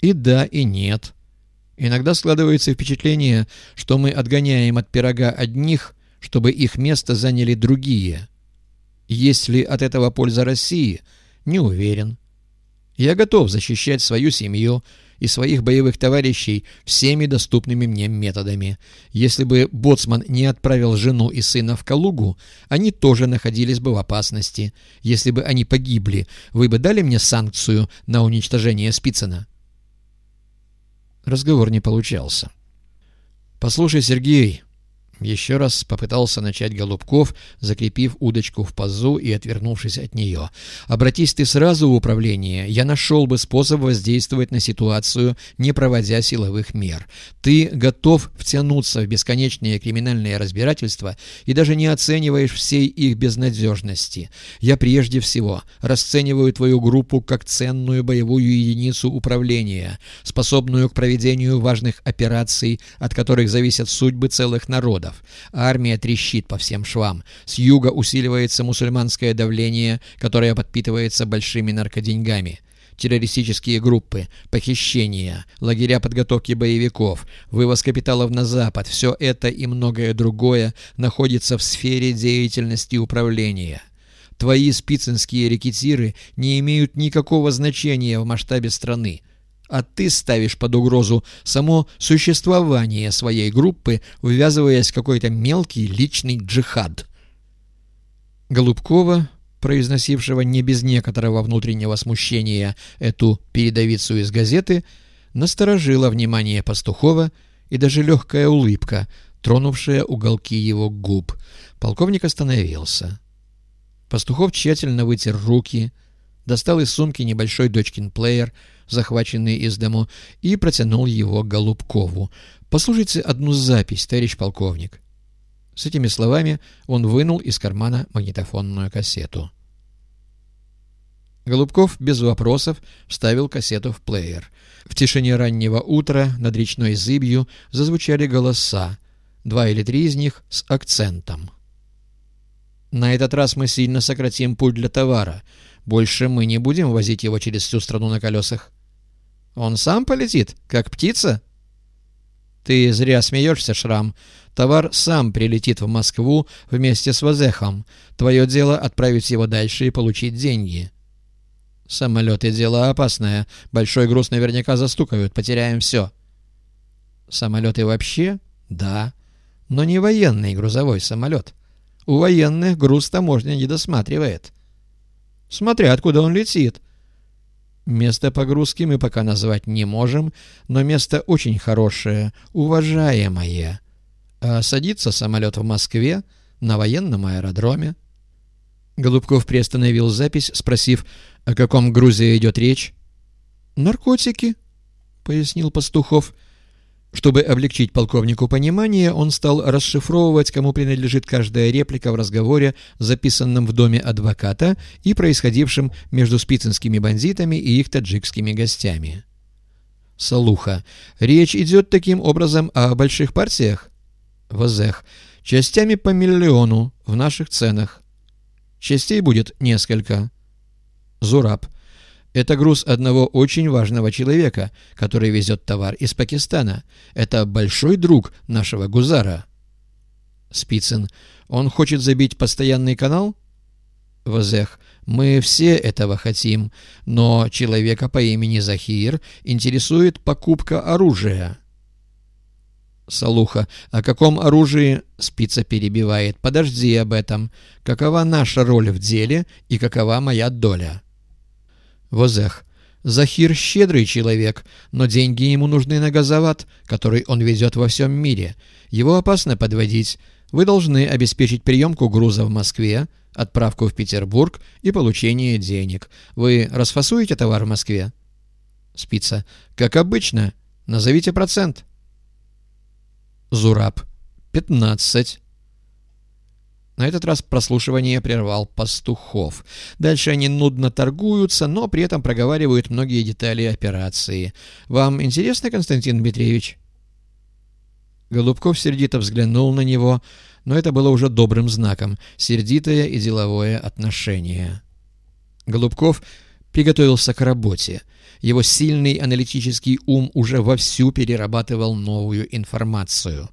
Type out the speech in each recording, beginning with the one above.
И да, и нет. Иногда складывается впечатление, что мы отгоняем от пирога одних, чтобы их место заняли другие. Есть ли от этого польза России? Не уверен. Я готов защищать свою семью и своих боевых товарищей всеми доступными мне методами. Если бы Боцман не отправил жену и сына в Калугу, они тоже находились бы в опасности. Если бы они погибли, вы бы дали мне санкцию на уничтожение Спицына? Разговор не получался. «Послушай, Сергей», еще раз попытался начать Голубков, закрепив удочку в пазу и отвернувшись от нее. «Обратись ты сразу в управление, я нашел бы способ воздействовать на ситуацию, не проводя силовых мер. Ты готов втянуться в бесконечные криминальные разбирательства и даже не оцениваешь всей их безнадежности. Я прежде всего расцениваю твою группу как ценную боевую единицу управления, способную к проведению важных операций, от которых зависят судьбы целых народов народов. Армия трещит по всем швам. С юга усиливается мусульманское давление, которое подпитывается большими наркоденьгами террористические группы, похищения, лагеря подготовки боевиков, вывоз капиталов на Запад – все это и многое другое находится в сфере деятельности управления. Твои спицинские рекетиры не имеют никакого значения в масштабе страны а ты ставишь под угрозу само существование своей группы, ввязываясь в какой-то мелкий личный джихад. Голубкова, произносившего не без некоторого внутреннего смущения эту передовицу из газеты, насторожила внимание Пастухова и даже легкая улыбка, тронувшая уголки его губ. Полковник остановился. Пастухов тщательно вытер руки, достал из сумки небольшой дочкин плеер — захваченный из дому, и протянул его Голубкову. «Послушайте одну запись, товарищ полковник». С этими словами он вынул из кармана магнитофонную кассету. Голубков без вопросов вставил кассету в плеер. В тишине раннего утра над речной зыбью зазвучали голоса, два или три из них с акцентом. «На этот раз мы сильно сократим путь для товара. Больше мы не будем возить его через всю страну на колесах. Он сам полетит, как птица? Ты зря смеешься, Шрам. Товар сам прилетит в Москву вместе с Вазехом. Твое дело отправить его дальше и получить деньги. Самолеты — дело опасное. Большой груз наверняка застукают, потеряем все. Самолеты вообще? Да. Но не военный грузовой самолет. У военных груз таможня не досматривает. Смотря откуда он летит — Место погрузки мы пока назвать не можем, но место очень хорошее, уважаемое. А садится самолет в Москве на военном аэродроме. Голубков приостановил запись, спросив, о каком грузе идет речь. «Наркотики», — пояснил Пастухов, — чтобы облегчить полковнику понимание, он стал расшифровывать, кому принадлежит каждая реплика в разговоре, записанном в доме адвоката и происходившем между спицинскими бандитами и их таджикскими гостями. Салуха. Речь идет таким образом о больших партиях? Вазех. Частями по миллиону в наших ценах. Частей будет несколько. Зураб. Это груз одного очень важного человека, который везет товар из Пакистана. Это большой друг нашего Гузара. Спицын. Он хочет забить постоянный канал? Вазех. Мы все этого хотим, но человека по имени Захир интересует покупка оружия. Салуха. О каком оружии? Спица перебивает. Подожди об этом. Какова наша роль в деле и какова моя доля? Возех. Захир щедрый человек, но деньги ему нужны на газоват, который он везет во всем мире. Его опасно подводить. Вы должны обеспечить приемку груза в Москве, отправку в Петербург и получение денег. Вы расфасуете товар в Москве? Спица. Как обычно. Назовите процент. Зураб. Пятнадцать. На этот раз прослушивание прервал Пастухов. Дальше они нудно торгуются, но при этом проговаривают многие детали операции. «Вам интересно, Константин Дмитриевич?» Голубков сердито взглянул на него, но это было уже добрым знаком — сердитое и деловое отношение. Голубков приготовился к работе. Его сильный аналитический ум уже вовсю перерабатывал новую информацию.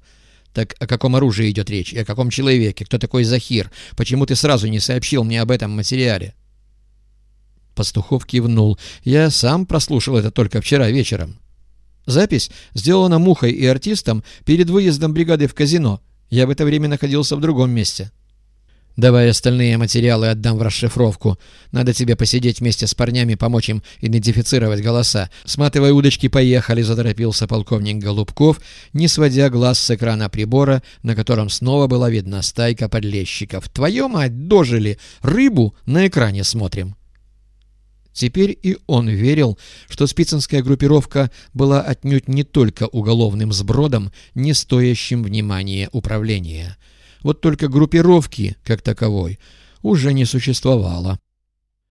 Так о каком оружии идет речь? И о каком человеке? Кто такой Захир? Почему ты сразу не сообщил мне об этом материале? Пастухов кивнул. Я сам прослушал это только вчера вечером. Запись сделана Мухой и артистом перед выездом бригады в казино. Я в это время находился в другом месте. Давай остальные материалы отдам в расшифровку. Надо тебе посидеть вместе с парнями, помочь им идентифицировать голоса. Сматывай удочки, поехали, заторопился полковник Голубков, не сводя глаз с экрана прибора, на котором снова была видна стайка подлещиков. Твою мать, дожили! Рыбу на экране смотрим. Теперь и он верил, что спицинская группировка была отнюдь не только уголовным сбродом, не стоящим внимания управления. Вот только группировки, как таковой, уже не существовало.